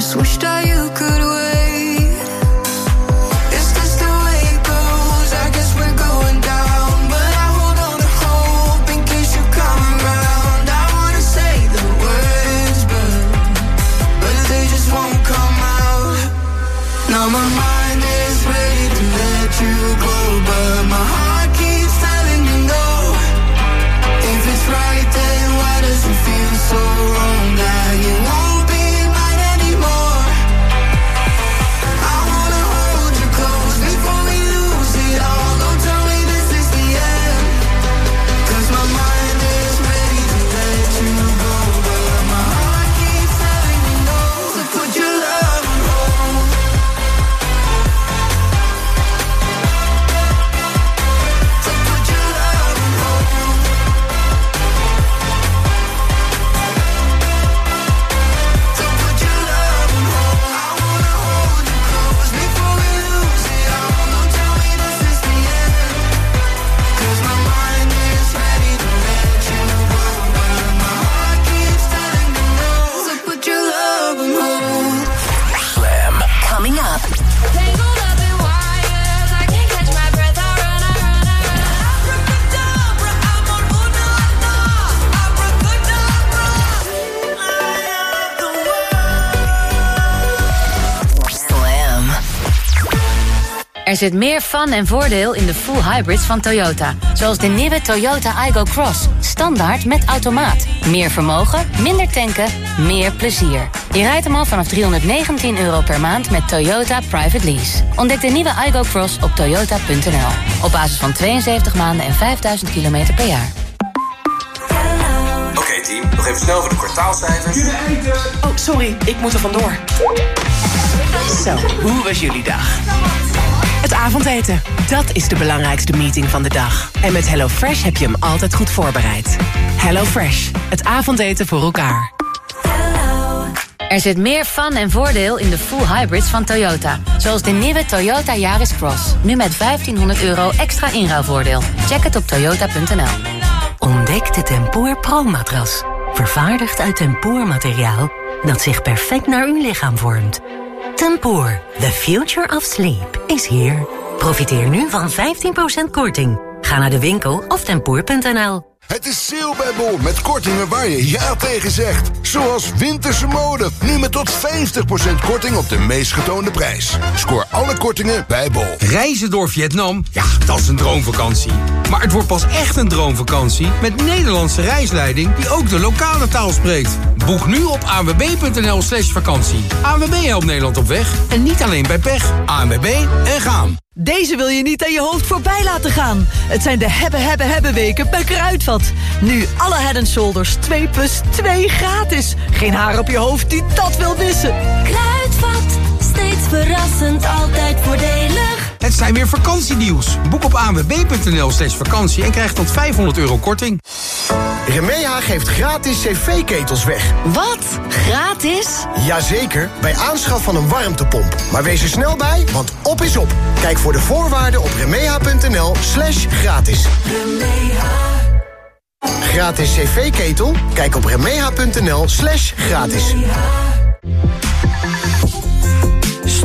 Just wish that zit meer fun en voordeel in de full hybrids van Toyota. Zoals de nieuwe Toyota Igo Cross. Standaard met automaat. Meer vermogen, minder tanken, meer plezier. Je rijdt hem al vanaf 319 euro per maand met Toyota Private Lease. Ontdek de nieuwe Igo Cross op toyota.nl. Op basis van 72 maanden en 5000 kilometer per jaar. Oké team, nog even snel voor de kwartaalcijfers. Oh, sorry, ik moet er vandoor. Zo, hoe was jullie dag? Het avondeten, dat is de belangrijkste meeting van de dag. En met HelloFresh heb je hem altijd goed voorbereid. HelloFresh, het avondeten voor elkaar. Er zit meer fun en voordeel in de full hybrids van Toyota. Zoals de nieuwe Toyota Yaris Cross. Nu met 1500 euro extra inruilvoordeel. Check het op toyota.nl. Ontdek de Tempoor Pro-matras. Vervaardigd uit tempoormateriaal dat zich perfect naar uw lichaam vormt. Tempoor, the future of sleep, is here. Profiteer nu van 15% korting. Ga naar de winkel of tempoor.nl. Het is sale bij Bol met kortingen waar je ja tegen zegt. Zoals winterse mode. Nu met tot 50% korting op de meest getoonde prijs. Scoor alle kortingen bij Bol. Reizen door Vietnam? Ja, dat is een droomvakantie. Maar het wordt pas echt een droomvakantie met Nederlandse reisleiding die ook de lokale taal spreekt. Boek nu op anwb.nl slash vakantie. ANWB helpt Nederland op weg en niet alleen bij pech. ANWB en gaan. Deze wil je niet aan je hoofd voorbij laten gaan. Het zijn de hebben, hebben, hebben weken bij Kruidvat. Nu alle Head Shoulders 2 plus 2 gratis. Geen haar op je hoofd die dat wil missen. Kruidvat, steeds verrassend, altijd voordelig. Het zijn weer vakantienieuws. Boek op anwb.nl slash vakantie en krijg tot 500 euro korting. Remeha geeft gratis cv-ketels weg. Wat? Gratis? Jazeker, bij aanschaf van een warmtepomp. Maar wees er snel bij, want op is op. Kijk voor de voorwaarden op remeha.nl slash gratis. Gratis cv-ketel? Kijk op remeha.nl slash gratis.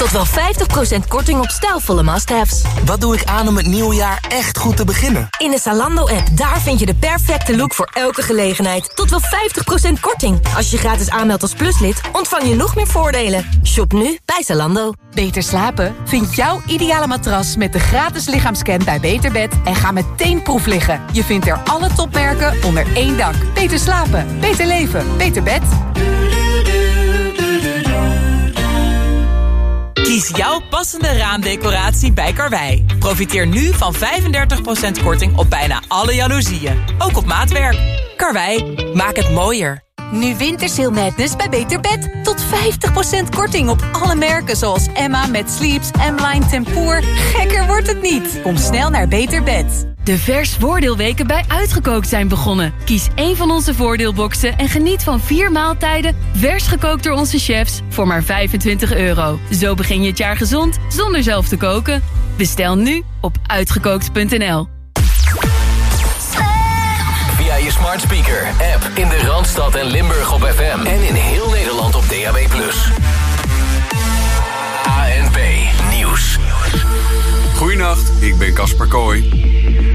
Tot wel 50% korting op stijlvolle must-haves. Wat doe ik aan om het nieuwe jaar echt goed te beginnen? In de Zalando-app, daar vind je de perfecte look voor elke gelegenheid. Tot wel 50% korting. Als je gratis aanmeldt als pluslid, ontvang je nog meer voordelen. Shop nu bij Zalando. Beter slapen? Vind jouw ideale matras met de gratis lichaamscan bij Beterbed en ga meteen proef liggen. Je vindt er alle topmerken onder één dak. Beter slapen, beter leven, beter bed. Kies jouw passende raamdecoratie bij Karwei. Profiteer nu van 35% korting op bijna alle jaloezieën. Ook op maatwerk. Karwei, maak het mooier. Nu Wintersale Madness bij Beter Bed. Tot 50% korting op alle merken zoals Emma met Sleeps, M-Line Tempoor. Gekker wordt het niet. Kom snel naar Beter Bed. De vers voordeelweken bij Uitgekookt zijn begonnen. Kies één van onze voordeelboxen en geniet van vier maaltijden... vers gekookt door onze chefs voor maar 25 euro. Zo begin je het jaar gezond zonder zelf te koken. Bestel nu op uitgekookt.nl. smart speaker, app in de Randstad en Limburg op FM. En in heel Nederland op DAB+. ANP Nieuws. Goedenacht, ik ben Casper Kooi.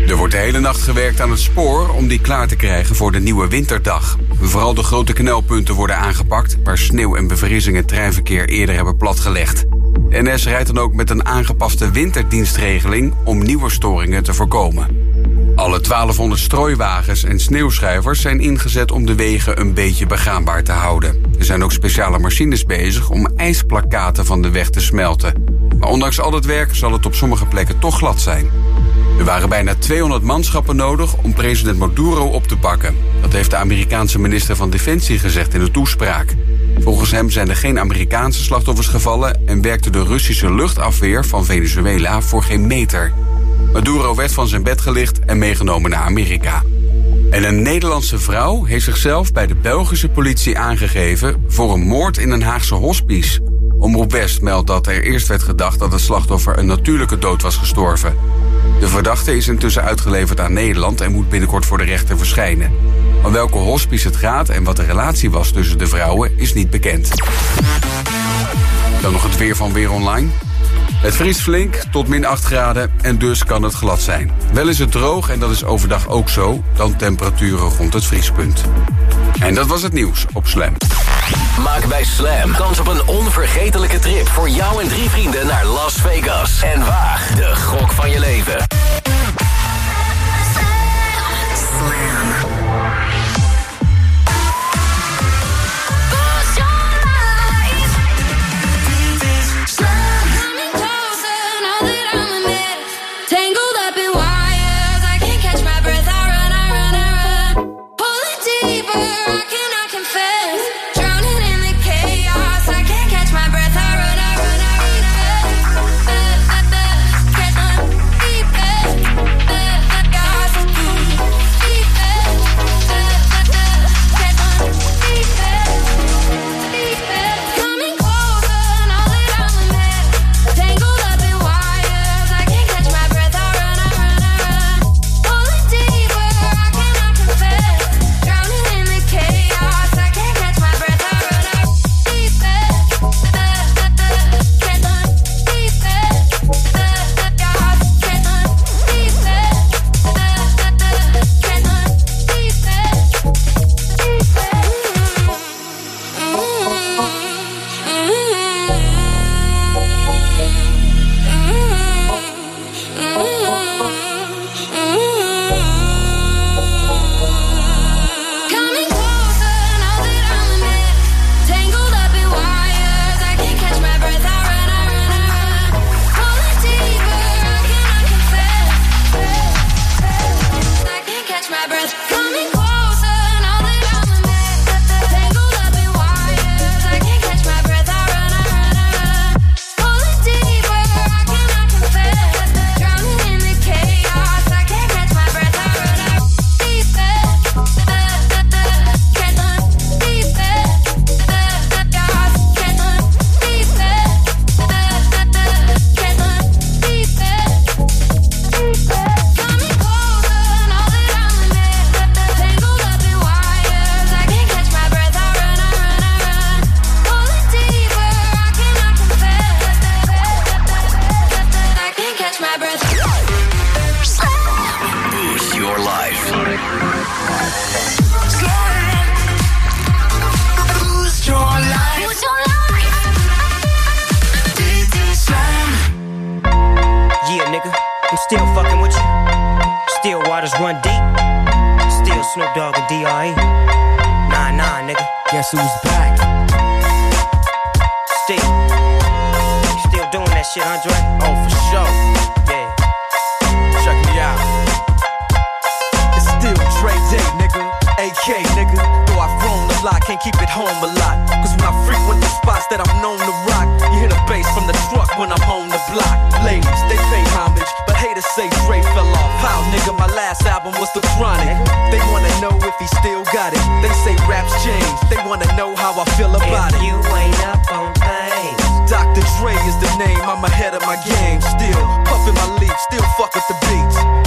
Er wordt de hele nacht gewerkt aan het spoor om die klaar te krijgen voor de nieuwe winterdag. Vooral de grote knelpunten worden aangepakt, waar sneeuw en bevriezen het treinverkeer eerder hebben platgelegd. NS rijdt dan ook met een aangepaste winterdienstregeling om nieuwe storingen te voorkomen. Alle 1200 strooiwagens en sneeuwschuivers zijn ingezet om de wegen een beetje begaanbaar te houden. Er zijn ook speciale machines bezig om ijsplakaten van de weg te smelten. Maar ondanks al het werk zal het op sommige plekken toch glad zijn. Er waren bijna 200 manschappen nodig om president Maduro op te pakken. Dat heeft de Amerikaanse minister van Defensie gezegd in een toespraak. Volgens hem zijn er geen Amerikaanse slachtoffers gevallen en werkte de Russische luchtafweer van Venezuela voor geen meter. Maduro werd van zijn bed gelicht en meegenomen naar Amerika. En een Nederlandse vrouw heeft zichzelf bij de Belgische politie aangegeven voor een moord in een Haagse hospice. Omroep West meldt dat er eerst werd gedacht dat het slachtoffer een natuurlijke dood was gestorven. De verdachte is intussen uitgeleverd aan Nederland en moet binnenkort voor de rechter verschijnen. Om welke hospice het gaat en wat de relatie was tussen de vrouwen is niet bekend. Dan nog het weer van Weer Online. Het vriest flink tot min 8 graden en dus kan het glad zijn. Wel is het droog en dat is overdag ook zo, dan temperaturen rond het vriespunt. En dat was het nieuws op Slam. Maak bij Slam kans op een onvergetelijke trip voor jou en drie vrienden naar Las Vegas. En waag de gok van je leven. Tangled Snoop Dogg and D.R.E. Nah, nah, nigga. Guess who's back? Still. You still doing that shit, Andre? Oh, for sure. Yeah. Check me out. It's still Dre Day, nigga. AK, nigga. Though I've grown a lot, can't keep it home a lot. Cause when I frequent the spots that I'm known to rock, hear the bass from the truck when I'm on the block. Ladies, they pay homage, but haters say Dre fell off. How, nigga, my last album was The Chronic. They wanna know if he still got it. They say raps change, they wanna know how I feel about it. You ain't up on things. Dr. Dre is the name, I'm ahead of my game. Still puffin' my leaf, still fuck with the beats.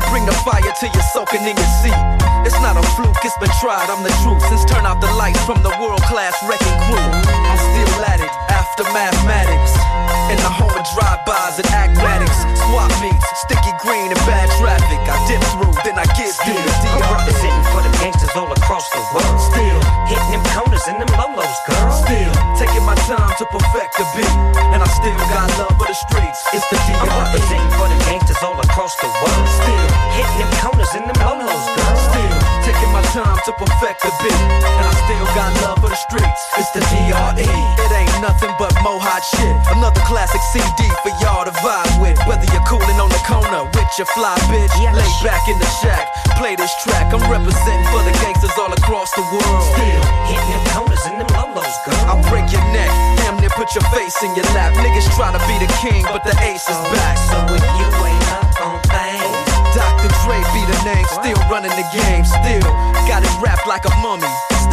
I bring the fire till you're soaking in your seat. It's not a fluke, it's been tried, I'm the truth. Since turn out the lights from the world class wrecking crew, I'm still at it after mathematics. In the home of drive-bys and acmatics, swap meets, sticky green and bad traffic. I dip through, then I get the I'm representing for the gangsters all across the world. Still hitting them counters and them. Still taking my time to perfect the beat, and I still got love for the streets. It's the DR. I'm representing for the gangsters all across the world. Still hitting them counters and them lolos, girl. Still taking my time to perfect the beat, and I still got love for the streets. It's the DRE. It ain't nothing but mo hot shit. Another classic CD for y'all to vibe with. Whether you're cooling on the corner with your fly bitch, lay back in the shack, play this track. I'm representing for the gangsters all across the world. Still hitting them counters and them lolos, girl. I'll break your neck, damn near put your face in your lap. Niggas try to be the king, but the ace is oh, back. So if you ain't up on things. Dr. Dre be the name, still running the game, still got it wrapped like a mummy.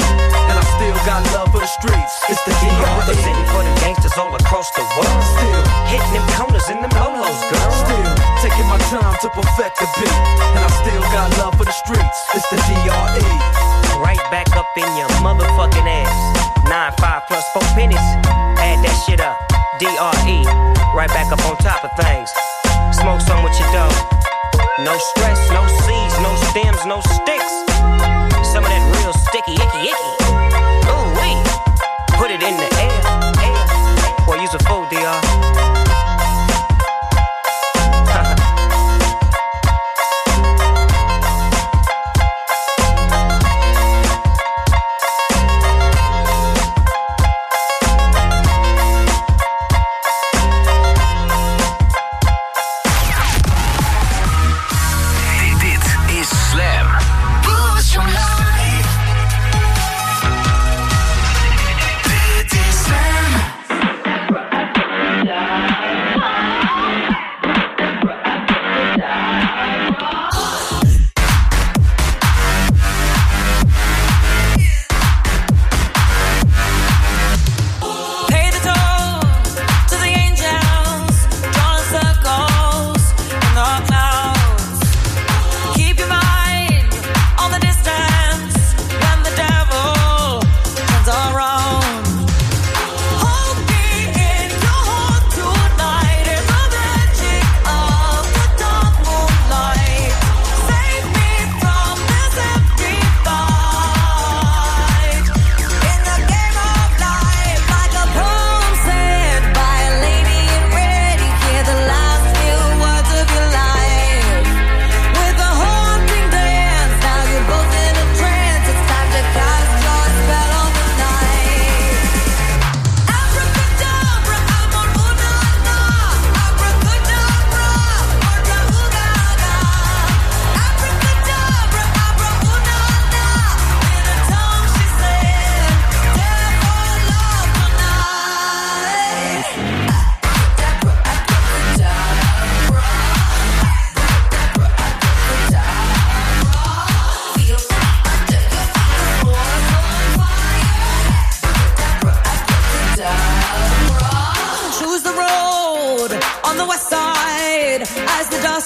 and I still got love for the streets. It's the DR. I'm representing for the gangsters all across the world. Still hitting them counters and them lolos, girl. Still taking my time to perfect the beat, and I still got love for the streets. It's the DRE. Right back up in your motherfucking ass. Nine five plus four pennies. Add that shit up. DRE. Right back up on top of things. Smoke some with your dough. No stress, no seeds, no stems, no sticks. Some of that real sticky, icky, icky. Ooh, wee. Put it in the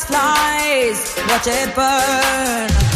flies, watch it burn.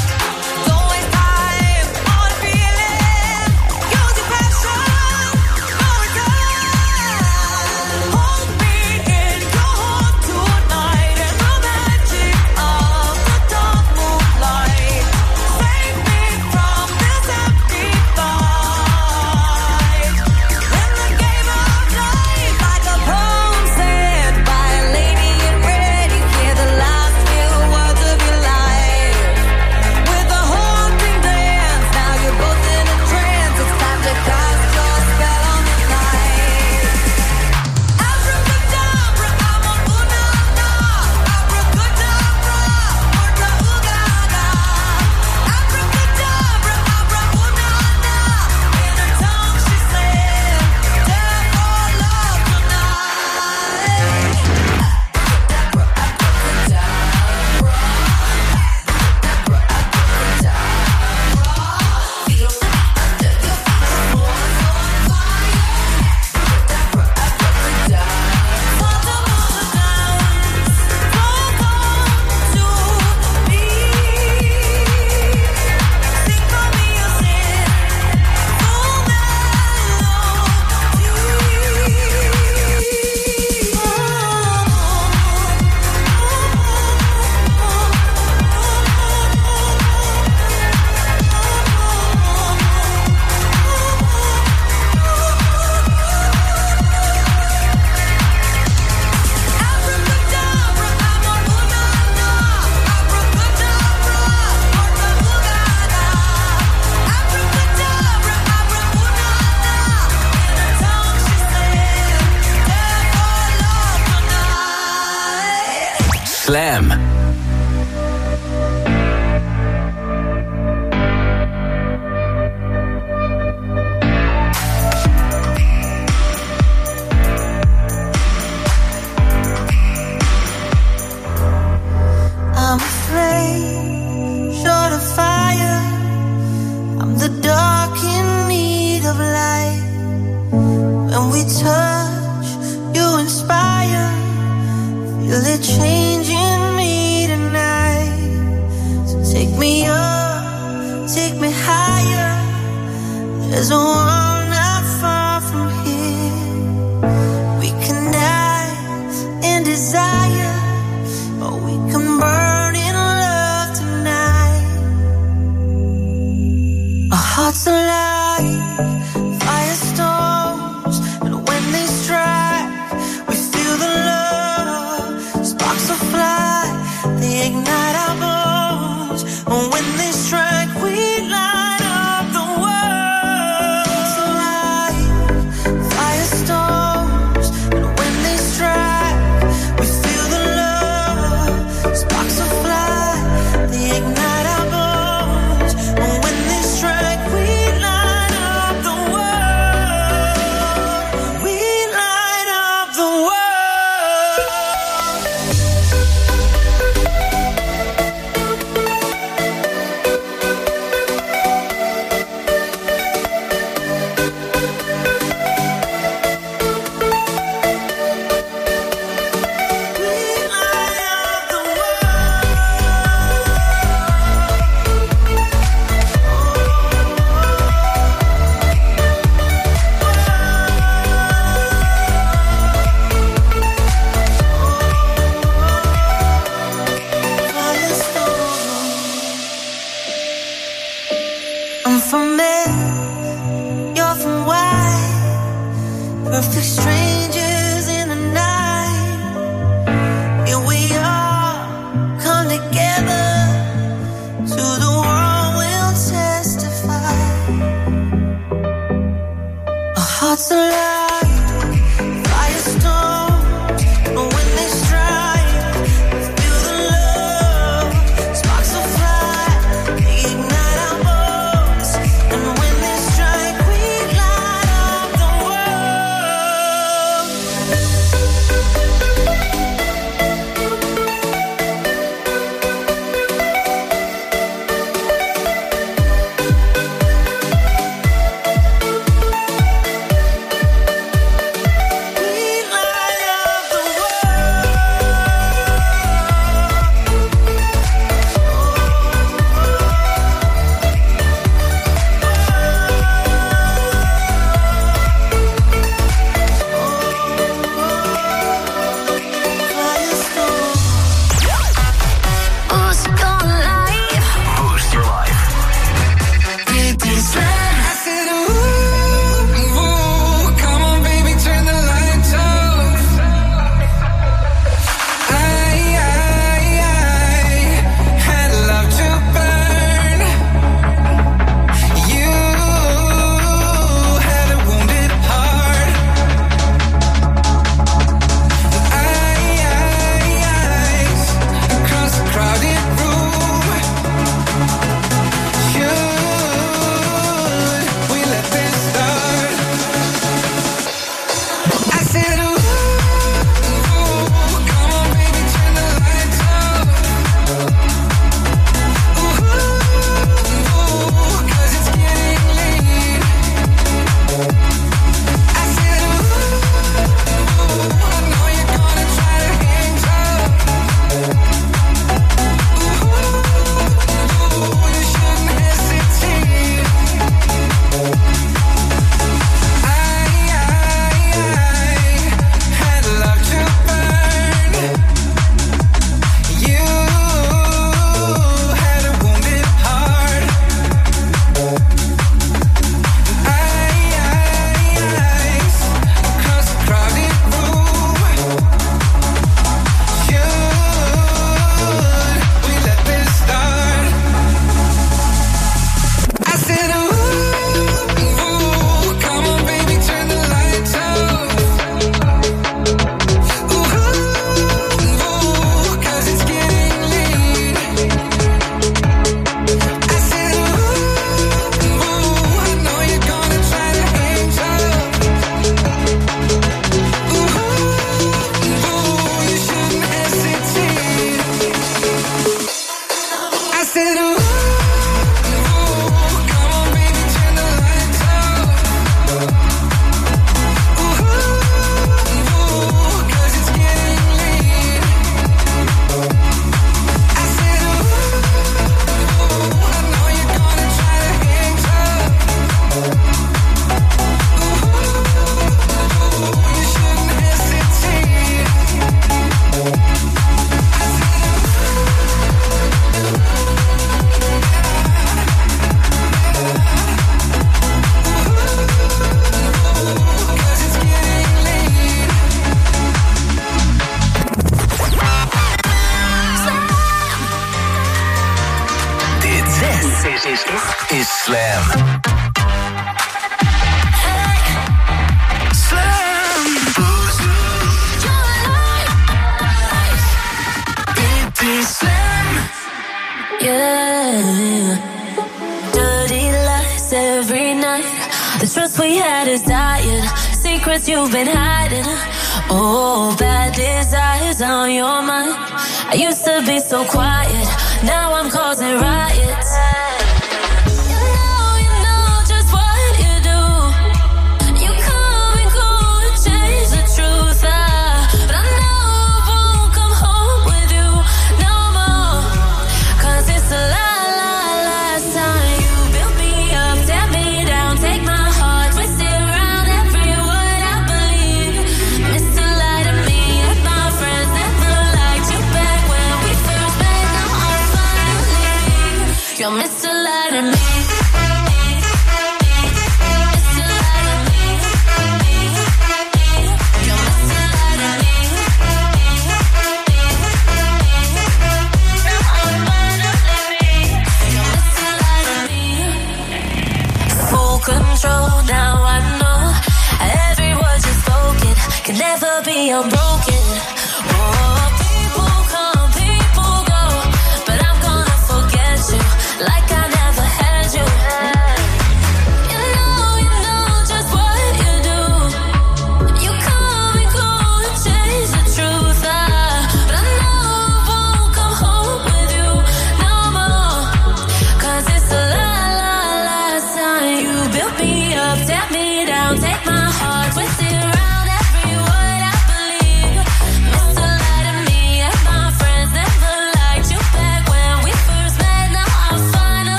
Said, ooh.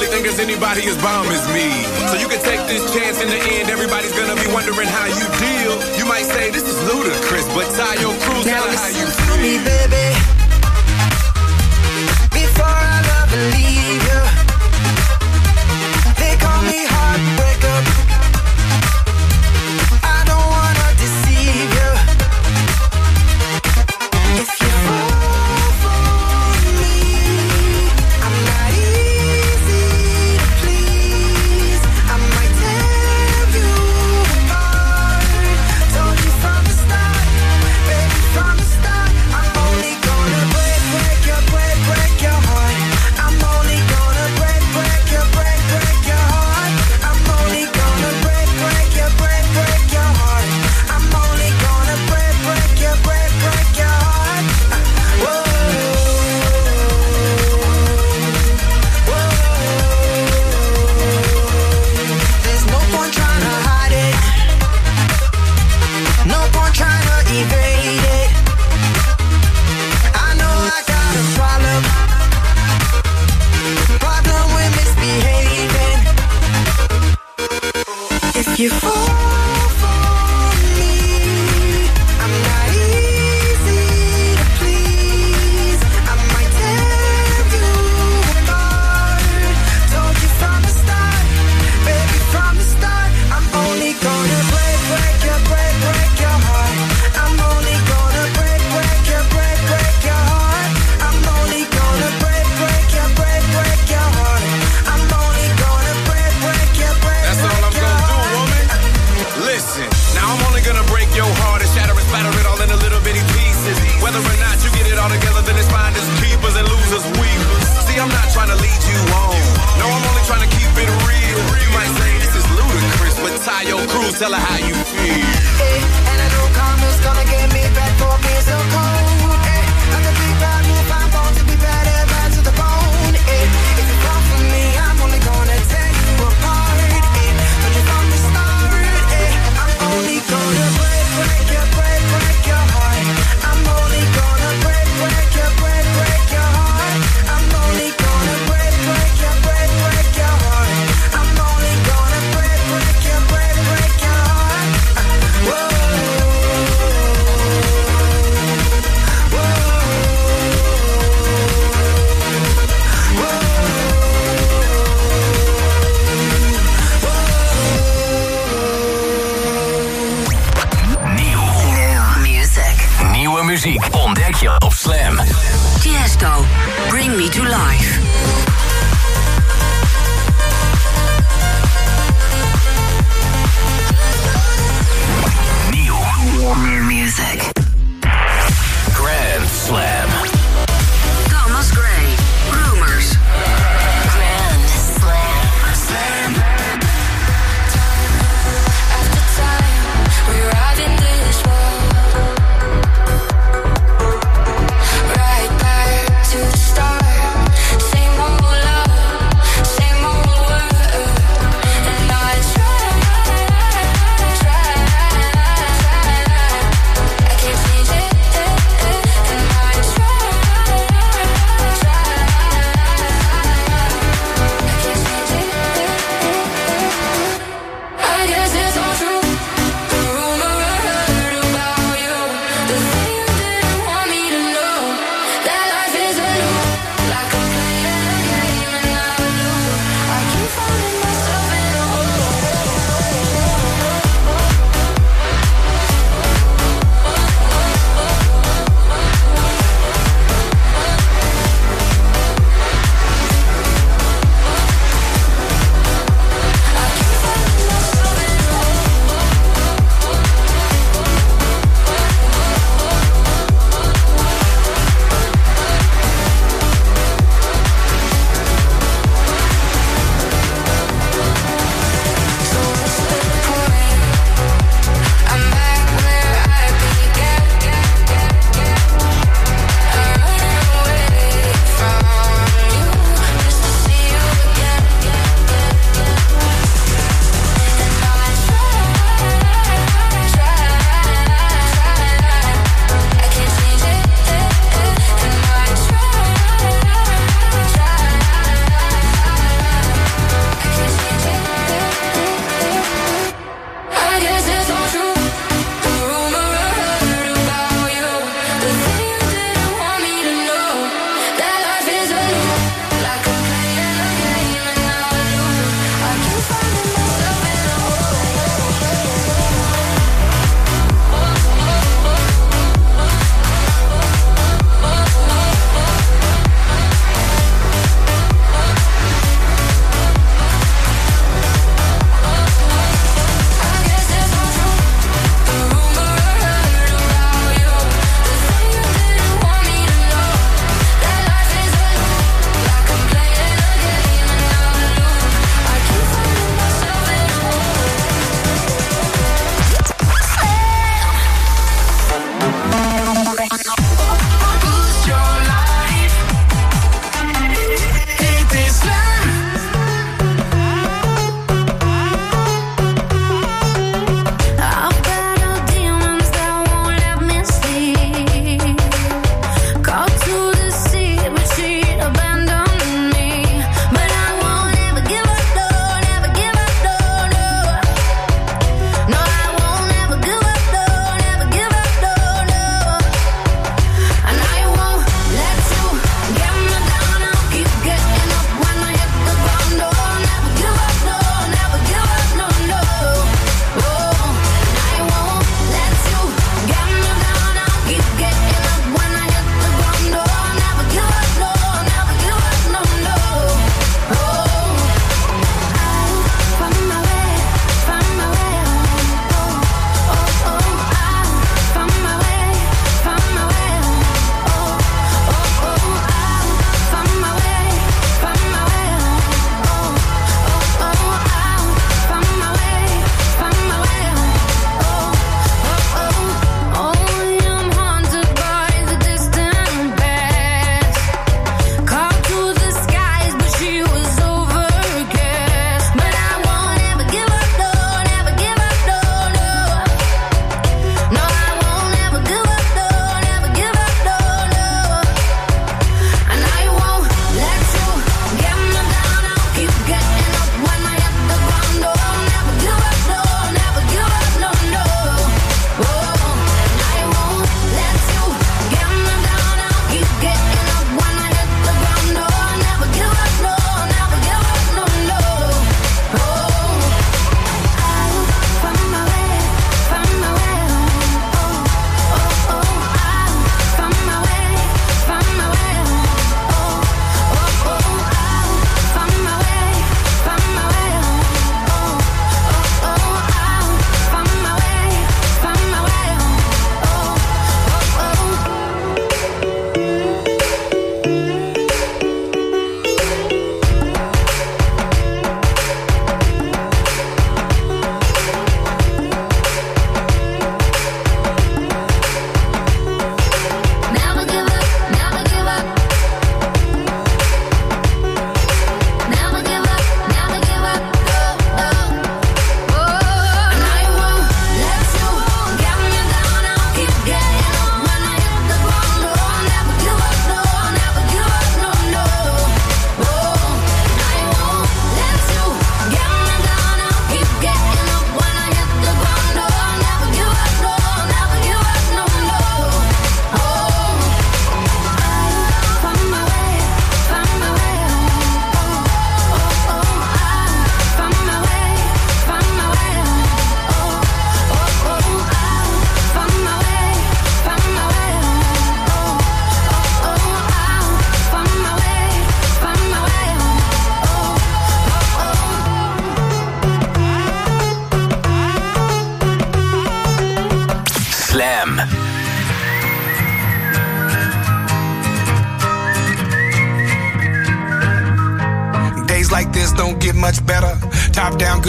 really think there's anybody as bomb as me. So you can take this chance in the end, everybody's gonna be wondering how you deal. You might say this is ludicrous, but tie your crews to how you feel. me, baby.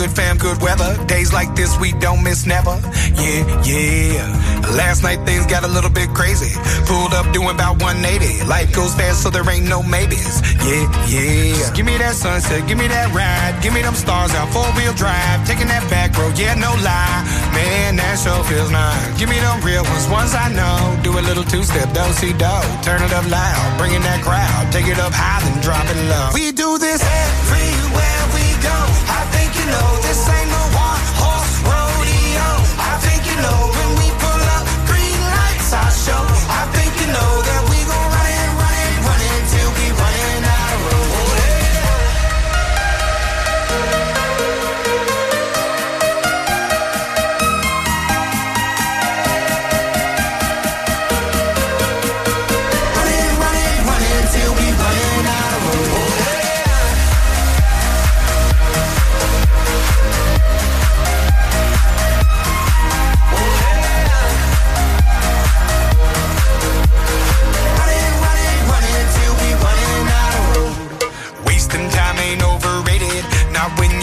Good fam, good weather. Days like this, we don't miss never. Yeah, yeah. Last night things got a little bit crazy. Pulled up doing about 180. Life goes fast, so there ain't no maybes. Yeah, yeah. Just give me that sunset, give me that ride. Give me them stars out, four wheel drive. Taking that back road, yeah, no lie. Man, that show feels nice. Give me them real ones, ones I know. Do a little two step, don't see dough. Turn it up loud, bring in that crowd. Take it up high, then drop it low. We do this everywhere we go. I think you know this ain't no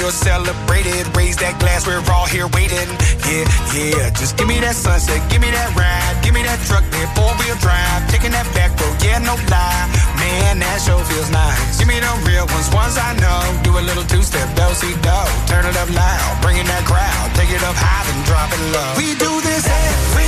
Not celebrated. Raise that glass, we're all here waiting. Yeah, yeah. Just give me that sunset, give me that ride, give me that truck, that four wheel drive. Taking that back road, yeah, no lie. Man, that sure feels nice. Give me them real ones, ones I know. Do a little two step, do see do. Turn it up loud, bring in that crowd. Take it up high, then drop it low. We do this everywhere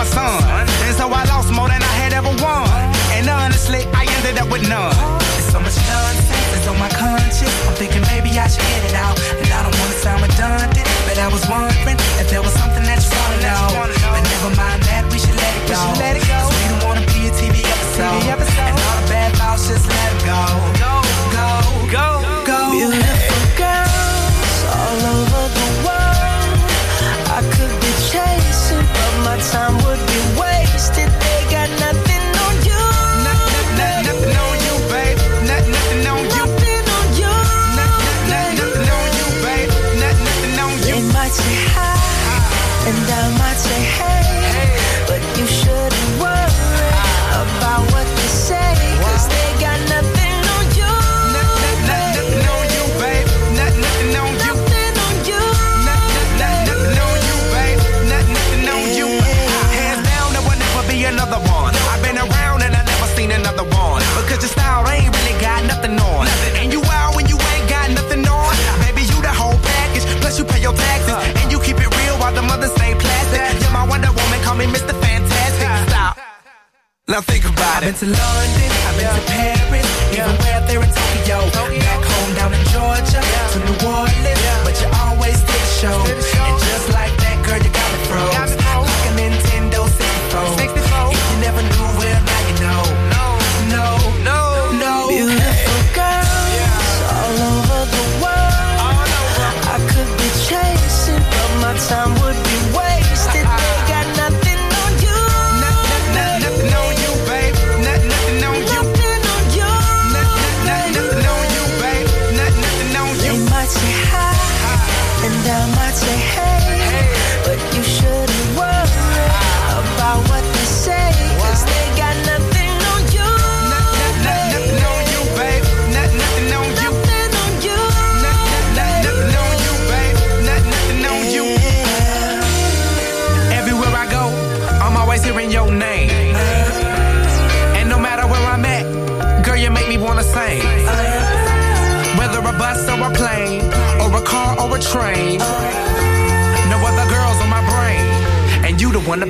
my son. And so I lost more than I had ever won. And honestly, I ended up with none. There's so much nonsense that's on my conscience. I'm thinking maybe I should get it out. And I don't wanna sound redundant, but I was wondering if there was something that you wanna know. But never mind that, we should let it go. We, let it go. we don't wanna be a TV episode. TV episode. And all the bad thoughts, just let it go. Go, go, go, go. go. think about it. I've been to London.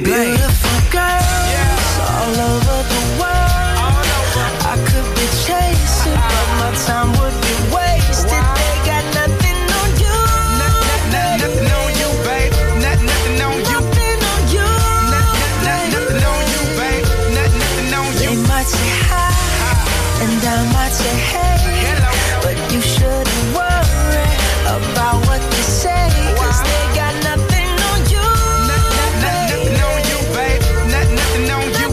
bang.